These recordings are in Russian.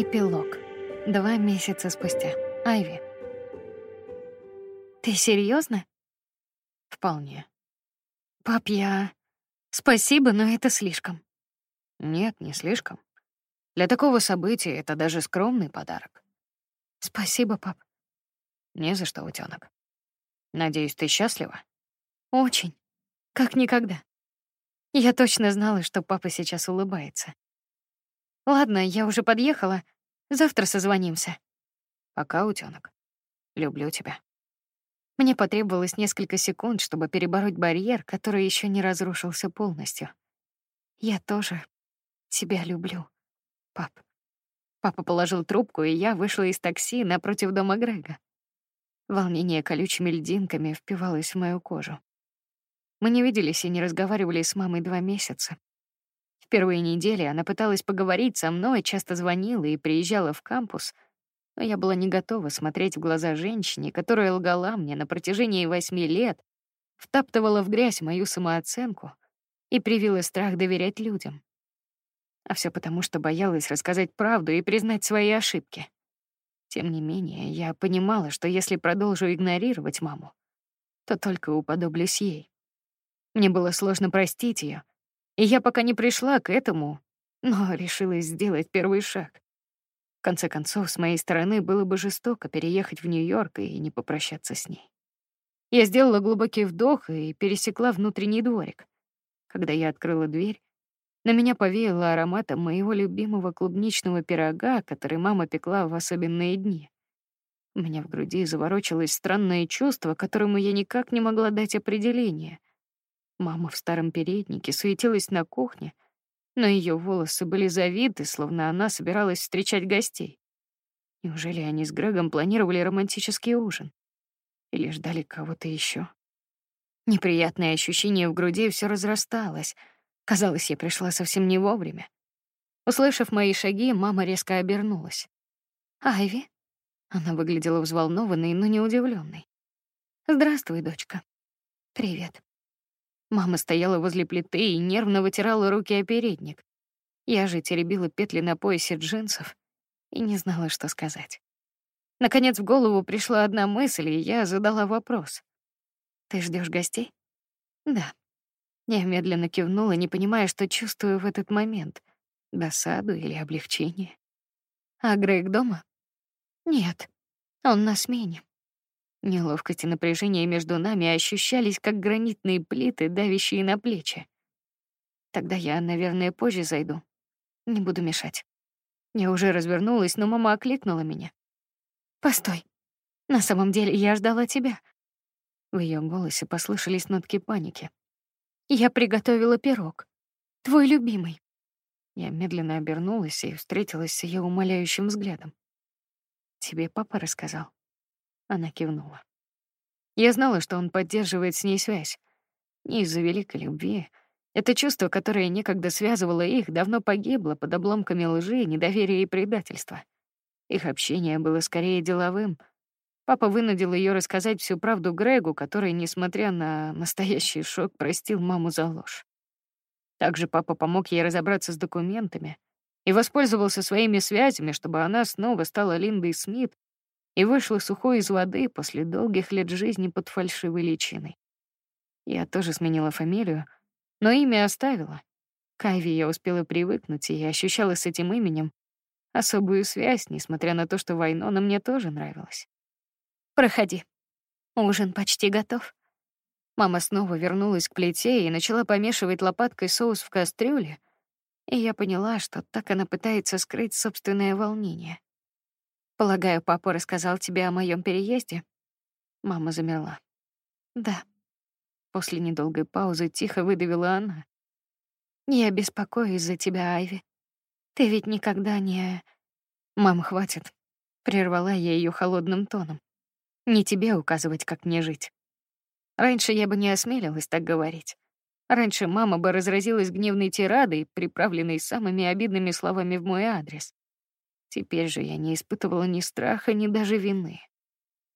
Эпилог. Два месяца спустя. Айви. Ты серьезно? Вполне. Пап, я... Спасибо, но это слишком. Нет, не слишком. Для такого события это даже скромный подарок. Спасибо, пап. Не за что, утёнок. Надеюсь, ты счастлива? Очень. Как никогда. Я точно знала, что папа сейчас улыбается. Ладно, я уже подъехала. Завтра созвонимся. Пока, утёнок. Люблю тебя. Мне потребовалось несколько секунд, чтобы перебороть барьер, который еще не разрушился полностью. Я тоже тебя люблю, пап. Папа положил трубку, и я вышла из такси напротив дома Грега. Волнение колючими льдинками впивалось в мою кожу. Мы не виделись и не разговаривали с мамой два месяца. Первые недели она пыталась поговорить со мной, часто звонила и приезжала в кампус, но я была не готова смотреть в глаза женщине, которая лгала мне на протяжении восьми лет, втаптывала в грязь мою самооценку и привила страх доверять людям. А все потому, что боялась рассказать правду и признать свои ошибки. Тем не менее, я понимала, что если продолжу игнорировать маму, то только уподоблюсь ей. Мне было сложно простить ее, и я пока не пришла к этому, но решилась сделать первый шаг. В конце концов, с моей стороны было бы жестоко переехать в Нью-Йорк и не попрощаться с ней. Я сделала глубокий вдох и пересекла внутренний дворик. Когда я открыла дверь, на меня повеяло ароматом моего любимого клубничного пирога, который мама пекла в особенные дни. У меня в груди заворочилось странное чувство, которому я никак не могла дать определение. Мама в старом переднике суетилась на кухне, но ее волосы были завиты, словно она собиралась встречать гостей. Неужели они с Грегом планировали романтический ужин? Или ждали кого-то еще? Неприятное ощущение в груди все разрасталось. Казалось, я пришла совсем не вовремя. Услышав мои шаги, мама резко обернулась. «Айви?» Она выглядела взволнованной, но не удивленной. «Здравствуй, дочка». «Привет». Мама стояла возле плиты и нервно вытирала руки о передник. Я же теребила петли на поясе джинсов и не знала, что сказать. Наконец в голову пришла одна мысль, и я задала вопрос. «Ты ждешь гостей?» «Да». Я медленно кивнула, не понимая, что чувствую в этот момент — досаду или облегчение. «А Грег дома?» «Нет, он на смене». Неловкость и напряжение между нами ощущались как гранитные плиты, давящие на плечи. Тогда я, наверное, позже зайду. Не буду мешать. Я уже развернулась, но мама окликнула меня. Постой. На самом деле я ждала тебя. В ее голосе послышались нотки паники. Я приготовила пирог. Твой любимый. Я медленно обернулась и встретилась с ее умоляющим взглядом. Тебе папа рассказал? Она кивнула. Я знала, что он поддерживает с ней связь. Не из-за великой любви. Это чувство, которое некогда связывало их, давно погибло под обломками лжи, недоверия и предательства. Их общение было скорее деловым. Папа вынудил ее рассказать всю правду Грегу, который, несмотря на настоящий шок, простил маму за ложь. Также папа помог ей разобраться с документами и воспользовался своими связями, чтобы она снова стала Линдой Смит и вышла сухой из воды после долгих лет жизни под фальшивой личиной. Я тоже сменила фамилию, но имя оставила. К Айви я успела привыкнуть и ощущала с этим именем особую связь, несмотря на то, что Вайнона мне тоже нравилась. «Проходи. Ужин почти готов». Мама снова вернулась к плите и начала помешивать лопаткой соус в кастрюле, и я поняла, что так она пытается скрыть собственное волнение. Полагаю, папа рассказал тебе о моем переезде? Мама замерла. Да. После недолгой паузы тихо выдавила она. Я беспокоюсь за тебя, Айви. Ты ведь никогда не... Мам, хватит. Прервала я ее холодным тоном. Не тебе указывать, как мне жить. Раньше я бы не осмелилась так говорить. Раньше мама бы разразилась гневной тирадой, приправленной самыми обидными словами в мой адрес. Теперь же я не испытывала ни страха, ни даже вины.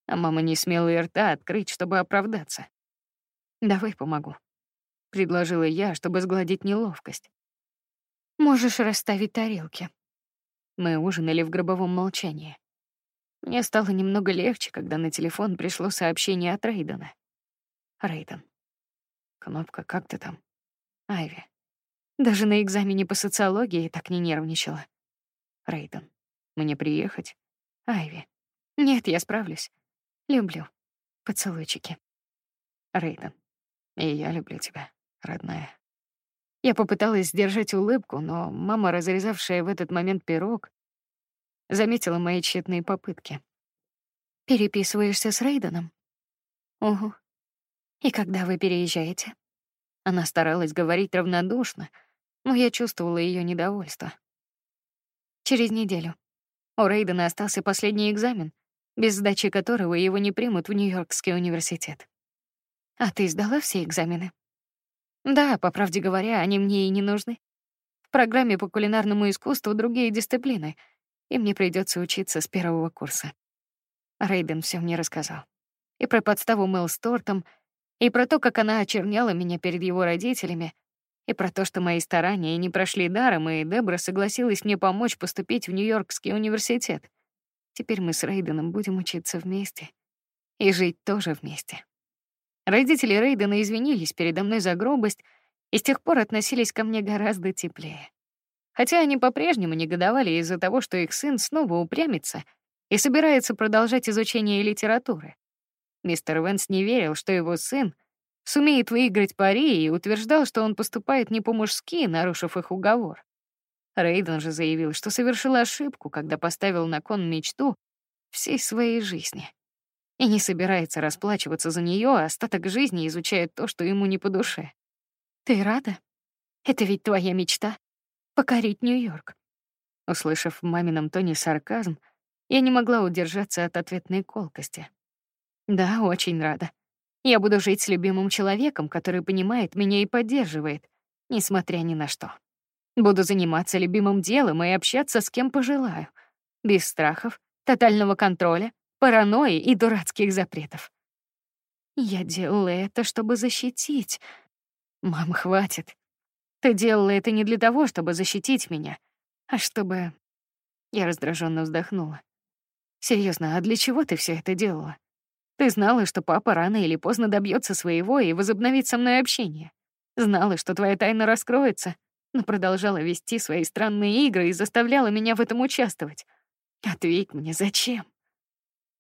А мама не смела и рта открыть, чтобы оправдаться. «Давай помогу», — предложила я, чтобы сгладить неловкость. «Можешь расставить тарелки». Мы ужинали в гробовом молчании. Мне стало немного легче, когда на телефон пришло сообщение от Рейдена. Рейден. Кнопка, как ты там? Айви. Даже на экзамене по социологии так не нервничала. Рейден. Мне приехать? Айви. Нет, я справлюсь. Люблю. Поцелуйчики. Рейден. И я люблю тебя, родная. Я попыталась сдержать улыбку, но мама, разрезавшая в этот момент пирог, заметила мои тщетные попытки. Переписываешься с Рейденом? Угу. И когда вы переезжаете? Она старалась говорить равнодушно, но я чувствовала ее недовольство. Через неделю. У Рейдена остался последний экзамен, без сдачи которого его не примут в Нью-Йоркский университет. А ты сдала все экзамены? Да, по правде говоря, они мне и не нужны. В программе по кулинарному искусству другие дисциплины, и мне придется учиться с первого курса. Рейден все мне рассказал. И про подставу Мэл с тортом, и про то, как она очерняла меня перед его родителями, и про то, что мои старания не прошли даром, и Дебра согласилась мне помочь поступить в Нью-Йоркский университет. Теперь мы с Рейденом будем учиться вместе и жить тоже вместе. Родители Рейдена извинились передо мной за грубость и с тех пор относились ко мне гораздо теплее. Хотя они по-прежнему негодовали из-за того, что их сын снова упрямится и собирается продолжать изучение литературы. Мистер Венс не верил, что его сын сумеет выиграть пари и утверждал, что он поступает не по-мужски, нарушив их уговор. Рейден же заявил, что совершил ошибку, когда поставил на кон мечту всей своей жизни и не собирается расплачиваться за нее, а остаток жизни изучает то, что ему не по душе. Ты рада? Это ведь твоя мечта — покорить Нью-Йорк. Услышав в мамином тоне сарказм, я не могла удержаться от ответной колкости. Да, очень рада. Я буду жить с любимым человеком, который понимает меня и поддерживает, несмотря ни на что. Буду заниматься любимым делом и общаться с кем пожелаю, без страхов, тотального контроля паранойи и дурацких запретов. Я делала это, чтобы защитить. Мам, хватит. Ты делала это не для того, чтобы защитить меня, а чтобы... Я раздраженно вздохнула. Серьезно, а для чего ты все это делала? Ты знала, что папа рано или поздно добьется своего и возобновит со мной общение. Знала, что твоя тайна раскроется, но продолжала вести свои странные игры и заставляла меня в этом участвовать. Ответь мне, зачем?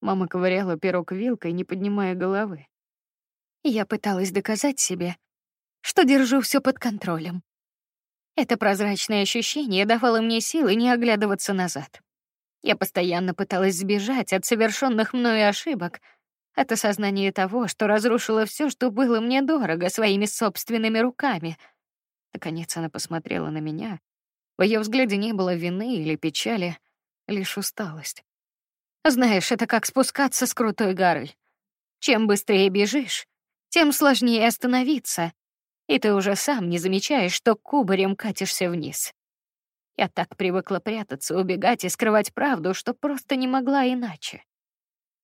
Мама ковыряла пирог вилкой, не поднимая головы. Я пыталась доказать себе, что держу все под контролем. Это прозрачное ощущение давало мне силы не оглядываться назад. Я постоянно пыталась сбежать от совершенных мною ошибок, от осознания того, что разрушила все, что было мне дорого, своими собственными руками. Наконец она посмотрела на меня. В ее взгляде не было вины или печали, лишь усталость. Знаешь, это как спускаться с крутой горы. Чем быстрее бежишь, тем сложнее остановиться, и ты уже сам не замечаешь, что кубарем катишься вниз. Я так привыкла прятаться, убегать и скрывать правду, что просто не могла иначе.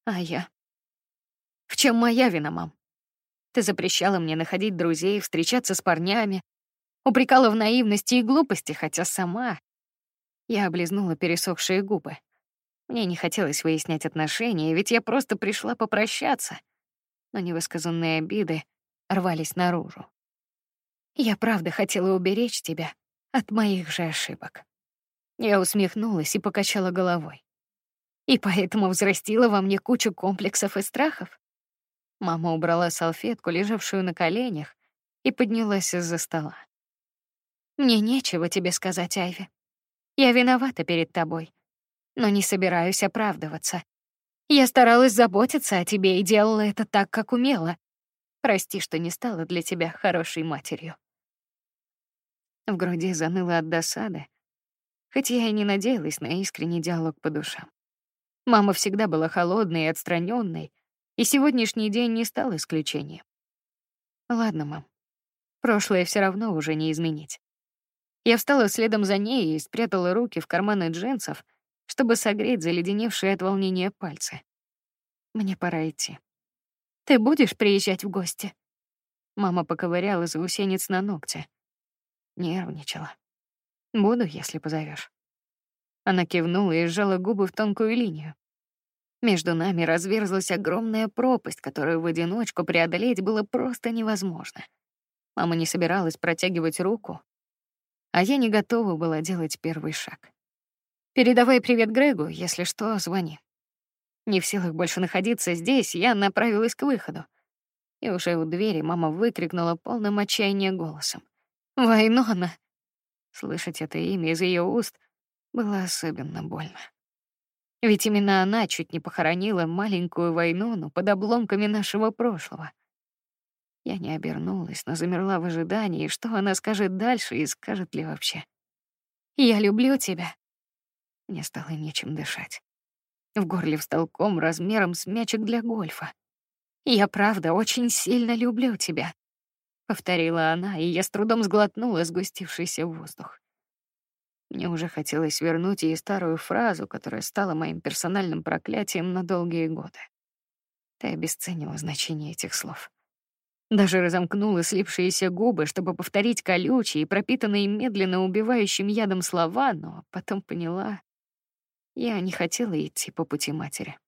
А я... В чем моя вина, мам? Ты запрещала мне находить друзей, встречаться с парнями, упрекала в наивности и глупости, хотя сама... Я облизнула пересохшие губы. Мне не хотелось выяснять отношения, ведь я просто пришла попрощаться. Но невысказанные обиды рвались наружу. Я правда хотела уберечь тебя от моих же ошибок. Я усмехнулась и покачала головой. И поэтому взрастила во мне кучу комплексов и страхов. Мама убрала салфетку, лежавшую на коленях, и поднялась из-за стола. Мне нечего тебе сказать, Айви. Я виновата перед тобой но не собираюсь оправдываться. Я старалась заботиться о тебе и делала это так, как умела. Прости, что не стала для тебя хорошей матерью. В груди заныло от досады, хоть я и не надеялась на искренний диалог по душам. Мама всегда была холодной и отстраненной, и сегодняшний день не стал исключением. Ладно, мам. Прошлое все равно уже не изменить. Я встала следом за ней и спрятала руки в карманы джинсов, чтобы согреть заледеневшие от волнения пальцы. Мне пора идти. Ты будешь приезжать в гости? Мама поковыряла заусенец на ногте. Нервничала. Буду, если позовешь. Она кивнула и сжала губы в тонкую линию. Между нами разверзлась огромная пропасть, которую в одиночку преодолеть было просто невозможно. Мама не собиралась протягивать руку, а я не готова была делать первый шаг. Передавай привет Грегу, если что, звони. Не в силах больше находиться здесь, я направилась к выходу. И уже у двери мама выкрикнула полным отчаяния голосом: "Вайнона!" Слышать это имя из ее уст было особенно больно. Ведь именно она чуть не похоронила маленькую Вайнону под обломками нашего прошлого. Я не обернулась, но замерла в ожидании, что она скажет дальше и скажет ли вообще. «Я люблю тебя». Мне стало нечем дышать. В горле встал ком размером с мячик для гольфа. «Я правда очень сильно люблю тебя», — повторила она, и я с трудом сглотнула сгустившийся воздух. Мне уже хотелось вернуть ей старую фразу, которая стала моим персональным проклятием на долгие годы. Ты обесценила значение этих слов. Даже разомкнула слипшиеся губы, чтобы повторить колючие, пропитанные медленно убивающим ядом слова, но потом поняла, я не хотела идти по пути матери.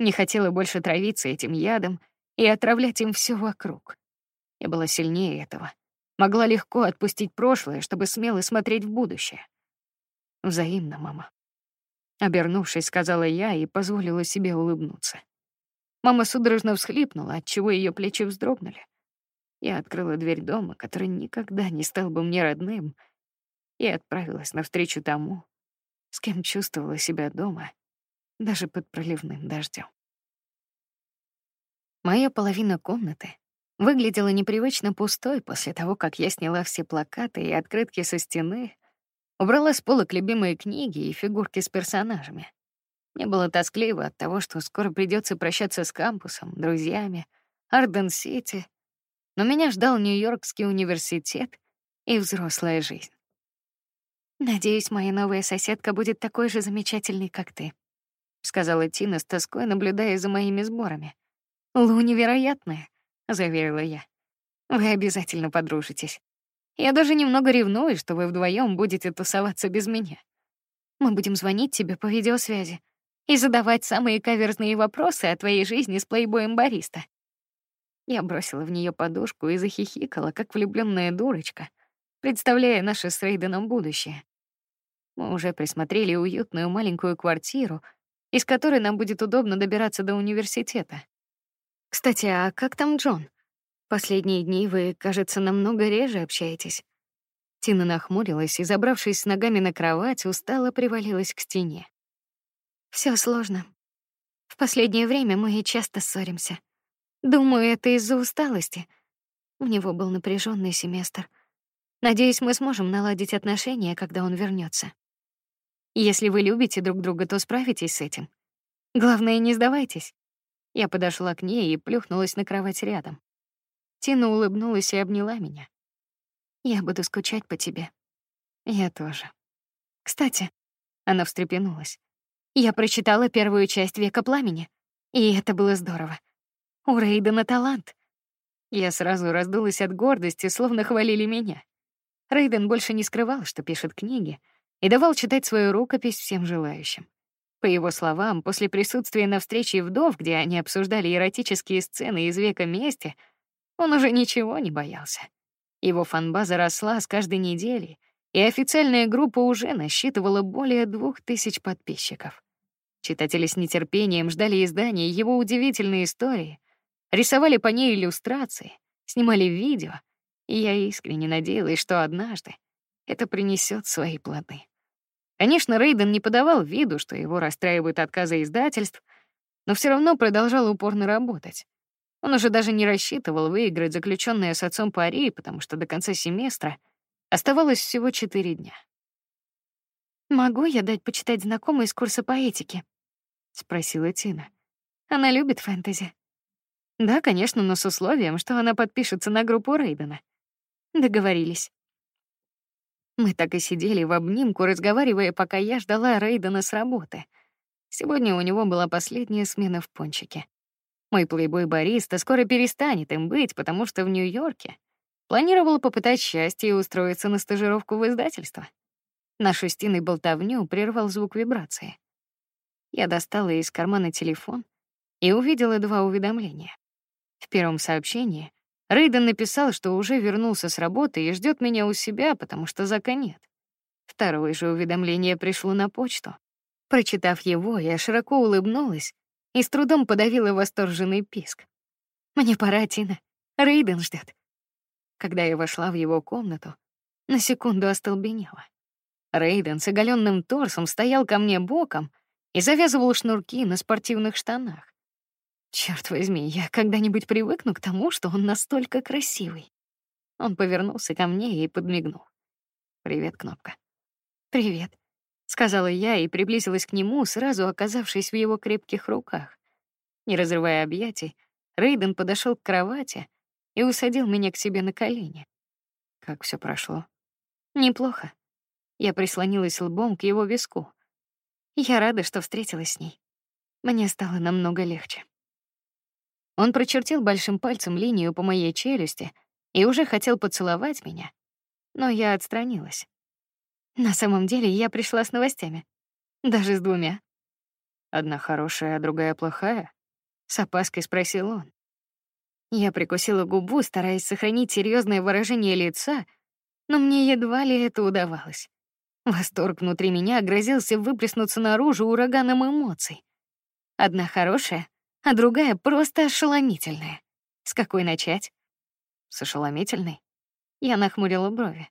Не хотела больше травиться этим ядом и отравлять им все вокруг. Я была сильнее этого. Могла легко отпустить прошлое, чтобы смело смотреть в будущее. Взаимно, мама. Обернувшись, сказала я и позволила себе улыбнуться. Мама судорожно всхлипнула, отчего ее плечи вздрогнули. Я открыла дверь дома, который никогда не стал бы мне родным, и отправилась навстречу тому, с кем чувствовала себя дома, даже под проливным дождем. Моя половина комнаты выглядела непривычно пустой после того, как я сняла все плакаты и открытки со стены, Убрала с полок любимые книги и фигурки с персонажами. Мне было тоскливо от того, что скоро придется прощаться с кампусом, друзьями, Арден-Сити, но меня ждал Нью-Йоркский университет и взрослая жизнь. Надеюсь, моя новая соседка будет такой же замечательной, как ты, сказала Тина с тоской, наблюдая за моими сборами. Лу невероятная, заверила я. Вы обязательно подружитесь. Я даже немного ревную, что вы вдвоем будете тусоваться без меня. Мы будем звонить тебе по видеосвязи и задавать самые каверзные вопросы о твоей жизни с плейбоем бариста. Я бросила в нее подушку и захихикала, как влюбленная дурочка, представляя наше с Рейденом будущее. Мы уже присмотрели уютную маленькую квартиру, из которой нам будет удобно добираться до университета. Кстати, а как там Джон? Последние дни вы, кажется, намного реже общаетесь. Тина нахмурилась и, забравшись с ногами на кровать, устало привалилась к стене. Все сложно. В последнее время мы часто ссоримся. Думаю, это из-за усталости. У него был напряженный семестр. Надеюсь, мы сможем наладить отношения, когда он вернется. Если вы любите друг друга, то справитесь с этим. Главное, не сдавайтесь. Я подошла к ней и плюхнулась на кровать рядом. Тина улыбнулась и обняла меня. Я буду скучать по тебе. Я тоже. Кстати, она встрепенулась. Я прочитала первую часть Века пламени, и это было здорово. У Рейдена талант. Я сразу раздулась от гордости, словно хвалили меня. Рейден больше не скрывал, что пишет книги, и давал читать свою рукопись всем желающим. По его словам, после присутствия на встрече вдов, где они обсуждали эротические сцены из века мести, он уже ничего не боялся. Его фанбаза росла с каждой неделей, и официальная группа уже насчитывала более двух тысяч подписчиков. Читатели с нетерпением ждали издания его удивительной истории, рисовали по ней иллюстрации, снимали видео, и я искренне надеялась, что однажды это принесет свои плоды. Конечно, Рейден не подавал виду, что его расстраивают отказы издательств, но все равно продолжал упорно работать. Он уже даже не рассчитывал выиграть заключенное с отцом пари, потому что до конца семестра оставалось всего четыре дня. «Могу я дать почитать знакомой из курса поэтики?» — спросила Тина. «Она любит фэнтези». «Да, конечно, но с условием, что она подпишется на группу Рейдена». Договорились. Мы так и сидели в обнимку, разговаривая, пока я ждала Рейдена с работы. Сегодня у него была последняя смена в пончике. Мой плейбой-бариста скоро перестанет им быть, потому что в Нью-Йорке планировал попытать счастье и устроиться на стажировку в издательство. Нашу стены болтовню прервал звук вибрации. Я достала из кармана телефон и увидела два уведомления. В первом сообщении Рейден написал, что уже вернулся с работы и ждет меня у себя, потому что Зака нет. Второе же уведомление пришло на почту. Прочитав его, я широко улыбнулась и с трудом подавила восторженный писк. Мне пора, Тина. Рейден ждет. Когда я вошла в его комнату, на секунду остолбенела. Рейден с оголенным торсом стоял ко мне боком и завязывал шнурки на спортивных штанах. Черт возьми, я когда-нибудь привыкну к тому, что он настолько красивый. Он повернулся ко мне и подмигнул. Привет, кнопка. Привет, сказала я и приблизилась к нему, сразу оказавшись в его крепких руках. Не разрывая объятий, Рейден подошел к кровати и усадил меня к себе на колени. Как все прошло? Неплохо. Я прислонилась лбом к его виску. Я рада, что встретилась с ней. Мне стало намного легче. Он прочертил большим пальцем линию по моей челюсти и уже хотел поцеловать меня, но я отстранилась. На самом деле я пришла с новостями, даже с двумя. Одна хорошая, а другая плохая? С опаской спросил он. Я прикусила губу, стараясь сохранить серьезное выражение лица, но мне едва ли это удавалось. Восторг внутри меня грозился выплеснуться наружу ураганом эмоций. Одна хорошая, а другая просто ошеломительная. С какой начать? С ошеломительной? Я нахмурила брови.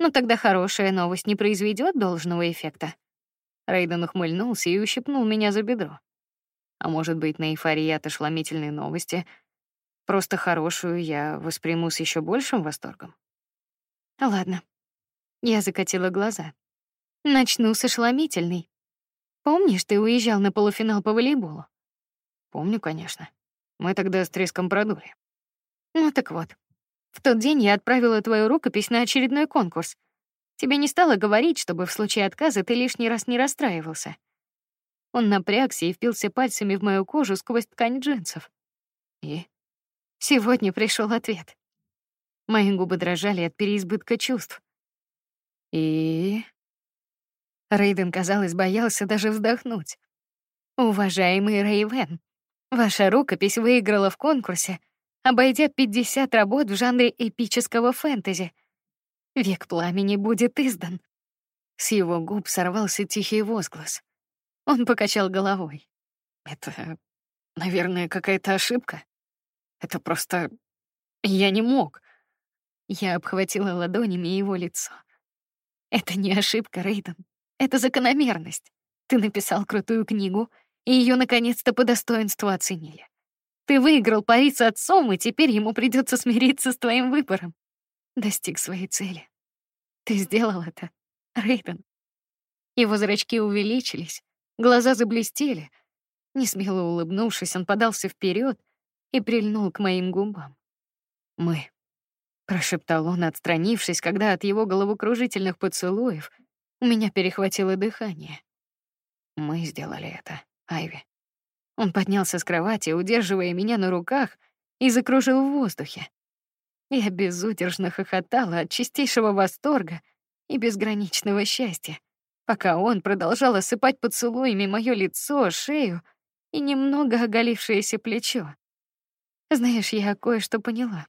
Ну тогда хорошая новость не произведет должного эффекта. Рейден ухмыльнулся и ущипнул меня за бедро. А может быть, на эйфории от ошеломительной новости просто хорошую я восприму с еще большим восторгом? Ладно, я закатила глаза. Начну с ошеломительной. Помнишь, ты уезжал на полуфинал по волейболу? Помню, конечно. Мы тогда с треском продули. Ну так вот. В тот день я отправила твою рукопись на очередной конкурс. Тебе не стало говорить, чтобы в случае отказа ты лишний раз не расстраивался. Он напрягся и впился пальцами в мою кожу сквозь ткань джинсов. И сегодня пришел ответ. Мои губы дрожали от переизбытка чувств. И Рейден, казалось, боялся даже вздохнуть. Уважаемый Рейвен, ваша рукопись выиграла в конкурсе, обойдя 50 работ в жанре эпического фэнтези. Век пламени будет издан. С его губ сорвался тихий возглас. Он покачал головой. Это, наверное, какая-то ошибка. Это просто я не мог. Я обхватила ладонями его лицо. Это не ошибка, Рейден. Это закономерность. Ты написал крутую книгу, и ее наконец-то по достоинству оценили. Ты выиграл пари с отцом, и теперь ему придется смириться с твоим выбором. Достиг своей цели. Ты сделал это, Рейден. Его зрачки увеличились, глаза заблестели. Несмело улыбнувшись, он подался вперед и прильнул к моим губам. Мы прошептал он, отстранившись, когда от его головокружительных поцелуев у меня перехватило дыхание. Мы сделали это, Айви. Он поднялся с кровати, удерживая меня на руках, и закружил в воздухе. Я безудержно хохотала от чистейшего восторга и безграничного счастья, пока он продолжал осыпать поцелуями мое лицо, шею и немного оголившееся плечо. Знаешь, я кое-что поняла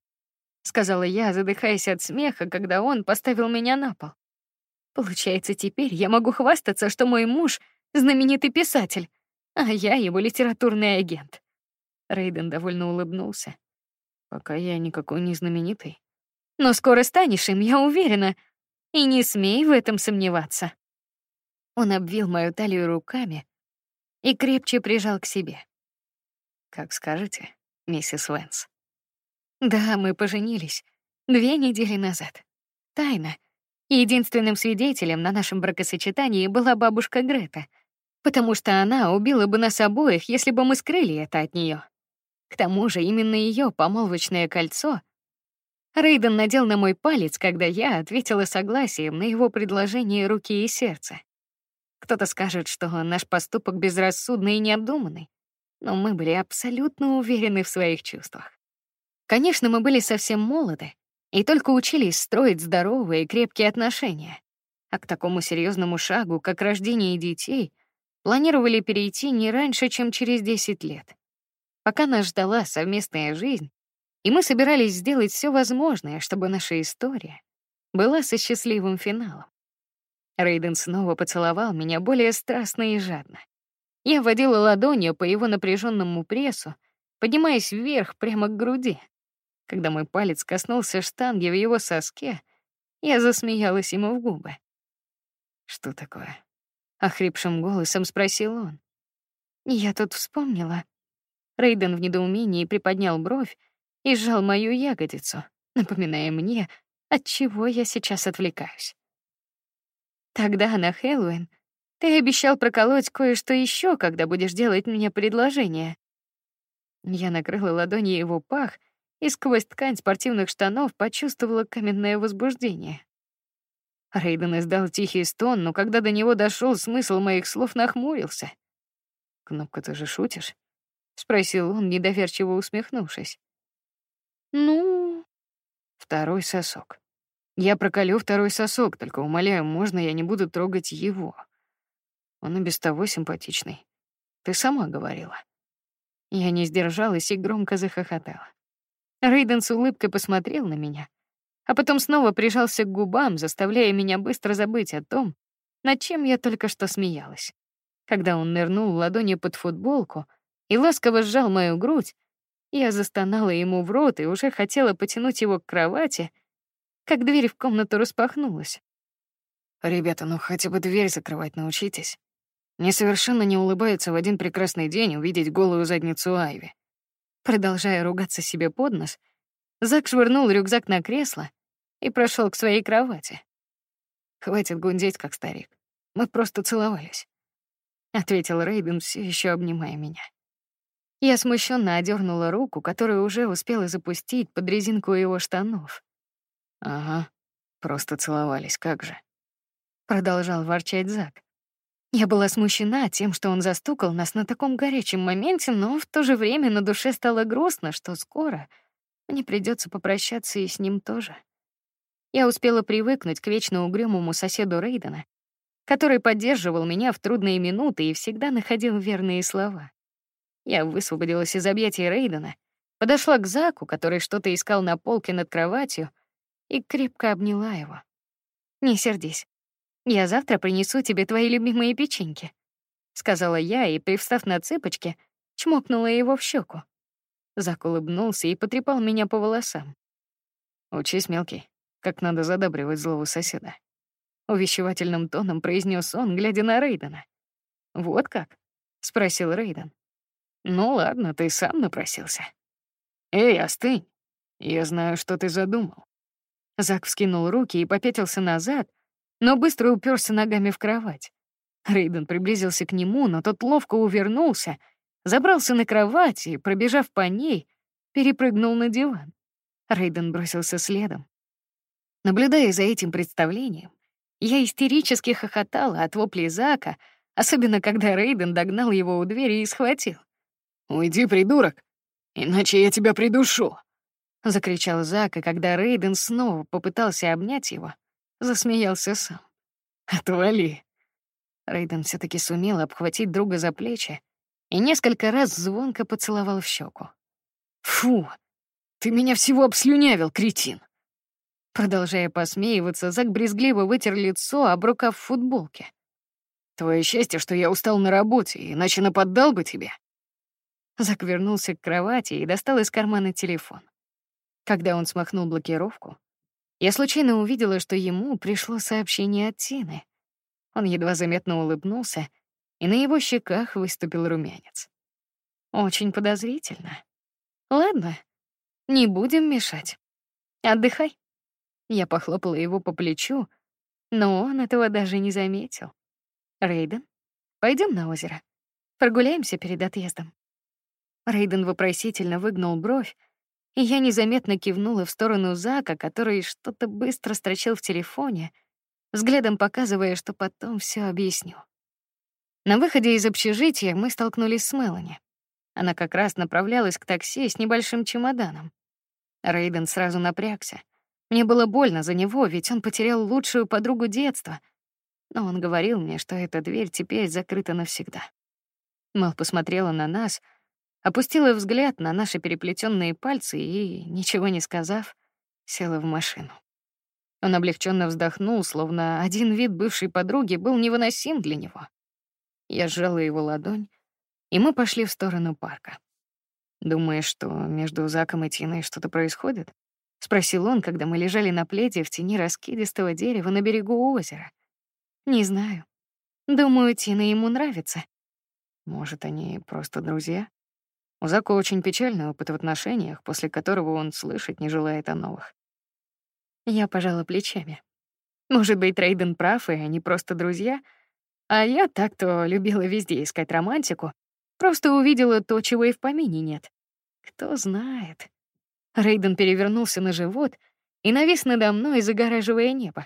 сказала я, задыхаясь от смеха, когда он поставил меня на пол. Получается, теперь я могу хвастаться, что мой муж знаменитый писатель, а я его литературный агент. Рейден довольно улыбнулся. Пока я никакой не знаменитый. Но скоро станешь им, я уверена, и не смей в этом сомневаться. Он обвил мою талию руками и крепче прижал к себе. Как скажете, миссис Венс. Да, мы поженились две недели назад. Тайна. Единственным свидетелем на нашем бракосочетании была бабушка Грета, потому что она убила бы нас обоих, если бы мы скрыли это от нее. К тому же именно ее помолвочное кольцо Рейден надел на мой палец, когда я ответила согласием на его предложение руки и сердца. Кто-то скажет, что наш поступок безрассудный и необдуманный, но мы были абсолютно уверены в своих чувствах. Конечно, мы были совсем молоды и только учились строить здоровые и крепкие отношения. А к такому серьезному шагу, как рождение детей, планировали перейти не раньше, чем через 10 лет. Пока нас ждала совместная жизнь, и мы собирались сделать все возможное, чтобы наша история была со счастливым финалом. Рейден снова поцеловал меня более страстно и жадно. Я водила ладонью по его напряженному прессу, поднимаясь вверх прямо к груди. Когда мой палец коснулся штанги в его соске, я засмеялась ему в губы. Что такое? Охрипшим голосом спросил он. Я тут вспомнила. Рейден в недоумении приподнял бровь и сжал мою ягодицу, напоминая мне, от чего я сейчас отвлекаюсь. Тогда на Хэллоуин ты обещал проколоть кое-что еще, когда будешь делать мне предложение. Я накрыла ладони его пах и сквозь ткань спортивных штанов почувствовала каменное возбуждение. Рейден издал тихий стон, но когда до него дошел смысл моих слов, нахмурился. «Кнопка, ты же шутишь?» — спросил он, недоверчиво усмехнувшись. «Ну...» Второй сосок. Я проколю второй сосок, только умоляю, можно я не буду трогать его? Он и без того симпатичный. Ты сама говорила. Я не сдержалась и громко захохотала. Рейден с улыбкой посмотрел на меня, а потом снова прижался к губам, заставляя меня быстро забыть о том, над чем я только что смеялась. Когда он нырнул ладонью под футболку и ласково сжал мою грудь, я застонала ему в рот и уже хотела потянуть его к кровати, как дверь в комнату распахнулась. Ребята, ну хотя бы дверь закрывать научитесь. Мне совершенно не улыбается в один прекрасный день увидеть голую задницу Айви. Продолжая ругаться себе под нос, Зак швырнул рюкзак на кресло и прошел к своей кровати. Хватит гундеть, как старик. Мы просто целовались, ответил Рейден, все еще обнимая меня. Я смущенно одернула руку, которую уже успела запустить под резинку его штанов. Ага, просто целовались, как же. Продолжал ворчать Зак. Я была смущена тем, что он застукал нас на таком горячем моменте, но в то же время на душе стало грустно, что скоро мне придется попрощаться и с ним тоже. Я успела привыкнуть к вечно угрюмому соседу Рейдена, который поддерживал меня в трудные минуты и всегда находил верные слова. Я высвободилась из объятий Рейдена, подошла к Заку, который что-то искал на полке над кроватью, и крепко обняла его. «Не сердись. Я завтра принесу тебе твои любимые печеньки», — сказала я и, привстав на цыпочки, чмокнула его в щеку. Зак улыбнулся и потрепал меня по волосам. «Учись, мелкий, как надо задабривать злого соседа», — увещевательным тоном произнес он, глядя на Рейдена. «Вот как?» — спросил Рейден. «Ну ладно, ты сам напросился». «Эй, остынь. Я знаю, что ты задумал». Зак вскинул руки и попятился назад, но быстро уперся ногами в кровать. Рейден приблизился к нему, но тот ловко увернулся, забрался на кровать и, пробежав по ней, перепрыгнул на диван. Рейден бросился следом. Наблюдая за этим представлением, я истерически хохотала от воплей Зака, особенно когда Рейден догнал его у двери и схватил. «Уйди, придурок, иначе я тебя придушу!» — закричал Зак, и когда Рейден снова попытался обнять его, засмеялся сам. «Отвали!» Рейден все таки сумел обхватить друга за плечи и несколько раз звонко поцеловал в щеку. «Фу! Ты меня всего обслюнявил, кретин!» Продолжая посмеиваться, Зак брезгливо вытер лицо об рукав футболки. «Твое счастье, что я устал на работе, иначе нападал бы тебе». Зак вернулся к кровати и достал из кармана телефон. Когда он смахнул блокировку, я случайно увидела, что ему пришло сообщение от Тины. Он едва заметно улыбнулся, и на его щеках выступил румянец. Очень подозрительно. Ладно, не будем мешать. Отдыхай. Я похлопала его по плечу, но он этого даже не заметил. Рейден, пойдем на озеро. Прогуляемся перед отъездом. Рейден вопросительно выгнул бровь, и я незаметно кивнула в сторону Зака, который что-то быстро строчил в телефоне, взглядом показывая, что потом все объясню. На выходе из общежития мы столкнулись с Мелани. Она как раз направлялась к такси с небольшим чемоданом. Рейден сразу напрягся. Мне было больно за него, ведь он потерял лучшую подругу детства, но он говорил мне, что эта дверь теперь закрыта навсегда. Мэл посмотрела на нас, опустила взгляд на наши переплетенные пальцы и, ничего не сказав, села в машину. Он облегченно вздохнул, словно один вид бывшей подруги был невыносим для него. Я сжала его ладонь, и мы пошли в сторону парка. «Думаешь, что между Заком и Тиной что-то происходит?» — спросил он, когда мы лежали на пледе в тени раскидистого дерева на берегу озера. «Не знаю. Думаю, Тина ему нравится». «Может, они просто друзья?» У Зака очень печальный опыт в отношениях, после которого он слышать не желает о новых. Я пожала плечами. Может быть, Трейден прав, и они просто друзья, а я так-то любила везде искать романтику, просто увидела то, чего и в помине нет. Кто знает. Рейден перевернулся на живот и навис надо мной, загораживая небо.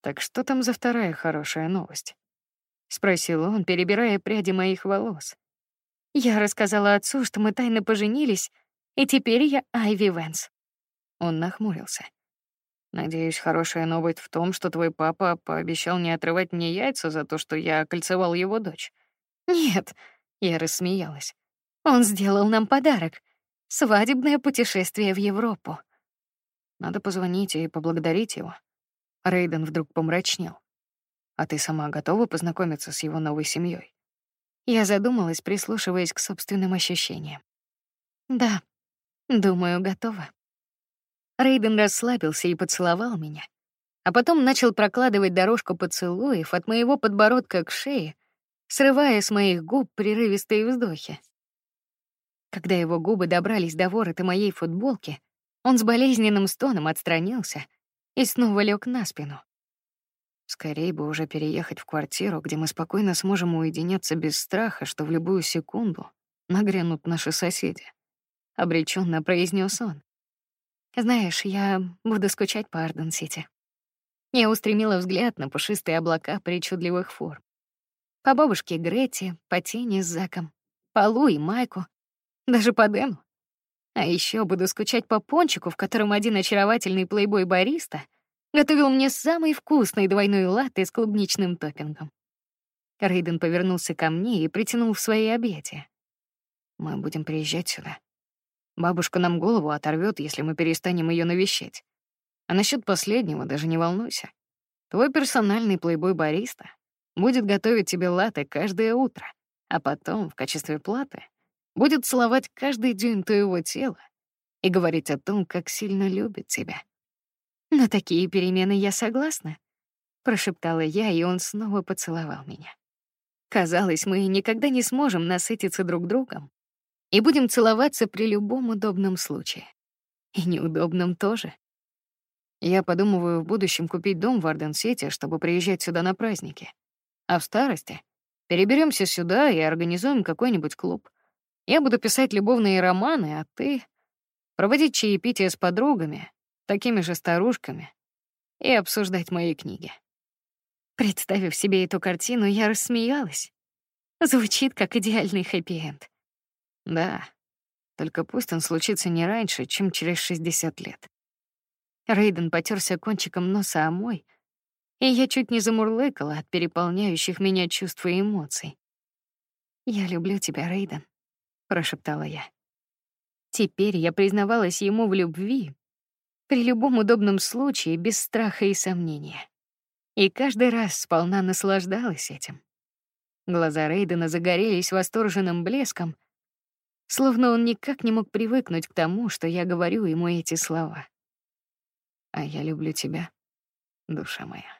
«Так что там за вторая хорошая новость?» — спросил он, перебирая пряди моих волос. Я рассказала отцу, что мы тайно поженились, и теперь я Айви Венс. Он нахмурился. Надеюсь, хорошая новость в том, что твой папа пообещал не отрывать мне яйца за то, что я кольцевал его дочь. Нет, я рассмеялась. Он сделал нам подарок — свадебное путешествие в Европу. Надо позвонить и поблагодарить его. Рейден вдруг помрачнел. А ты сама готова познакомиться с его новой семьей? Я задумалась, прислушиваясь к собственным ощущениям. Да, думаю, готова. Рейден расслабился и поцеловал меня, а потом начал прокладывать дорожку поцелуев от моего подбородка к шее, срывая с моих губ прерывистые вздохи. Когда его губы добрались до ворота моей футболки, он с болезненным стоном отстранился и снова лег на спину. Скорее бы уже переехать в квартиру, где мы спокойно сможем уединяться без страха, что в любую секунду нагрянут наши соседи. Обреченно произнес он. Знаешь, я буду скучать по Арден-Сити. Я устремила взгляд на пушистые облака причудливых форм. По бабушке Грете, по тени с Заком, по Лу и Майку, даже по Дэну. А еще буду скучать по пончику, в котором один очаровательный плейбой-бариста готовил мне самый вкусный двойной латте с клубничным топпингом. Рейден повернулся ко мне и притянул в свои объятия. Мы будем приезжать сюда. Бабушка нам голову оторвет, если мы перестанем ее навещать. А насчет последнего даже не волнуйся. Твой персональный плейбой-бариста будет готовить тебе латте каждое утро, а потом, в качестве платы, будет целовать каждый дюйм твоего тела и говорить о том, как сильно любит тебя. На такие перемены я согласна, прошептала я, и он снова поцеловал меня. Казалось, мы никогда не сможем насытиться друг другом, и будем целоваться при любом удобном случае. И неудобном тоже. Я подумываю в будущем купить дом в Арден-Сити, чтобы приезжать сюда на праздники. А в старости переберемся сюда и организуем какой-нибудь клуб. Я буду писать любовные романы, а ты — проводить чаепитие с подругами, такими же старушками, и обсуждать мои книги. Представив себе эту картину, я рассмеялась. Звучит как идеальный хэппи-энд. Да, только пусть он случится не раньше, чем через 60 лет. Рейден потерся кончиком носа о мой, и я чуть не замурлыкала от переполняющих меня чувств и эмоций. «Я люблю тебя, Рейден», — прошептала я. Теперь я признавалась ему в любви при любом удобном случае, без страха и сомнения. И каждый раз сполна наслаждалась этим. Глаза Рейдена загорелись восторженным блеском, словно он никак не мог привыкнуть к тому, что я говорю ему эти слова. А я люблю тебя, душа моя.